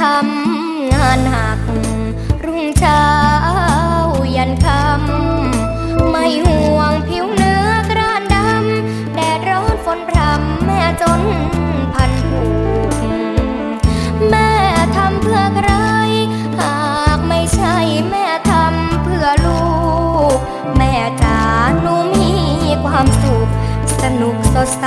ทำงานหัก รุ่งเช้ายันคำไม่ห่วงผิวเนื้อกรานดำแดดร้อนฝนพรำแม่จนพันผูกแม่ทำเพื่อใคร หากไม่ใช่แม่ทำเพื่อลูก แม่จ๋าหนูมีความสุข สนุกสดใส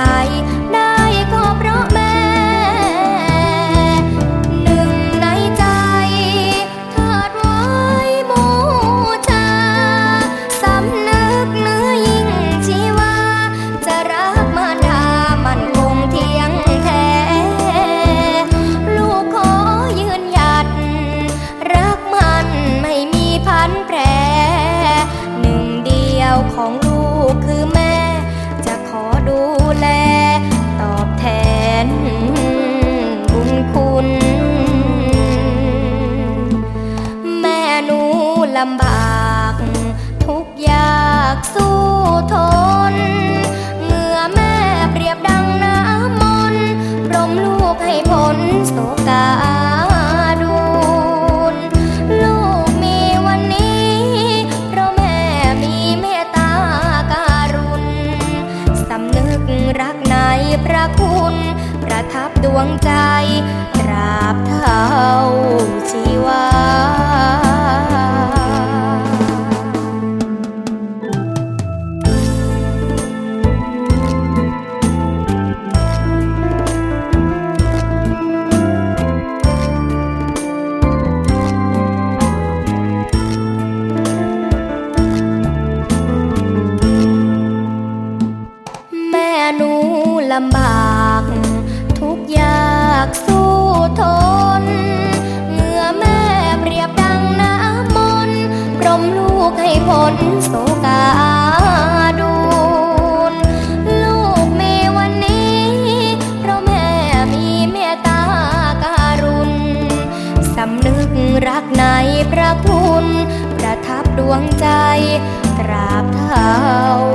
ลำบาก ทุกยากสู้ทน เมื่อแม่เปรียบดังน้ำมนต์พรมลูกให้พ้นโศกาดูนลูกมีวันนี้ เพราะแม่มีเมตตาการุณสำนึกรักในพระคุณ ประทับดวงใจ ตราบเท่าชีวาำบาก ทุกยากสู้ทนเมื่อแม่เปรียบดังน้ำมนต์พรมลูกให้พ้นโศกาดูนลูกมีวันนี้ เพราะแม่มีเมตตาการุณสำนึกรักในพระคุณ ประทับดวงใจ ตราบเท่า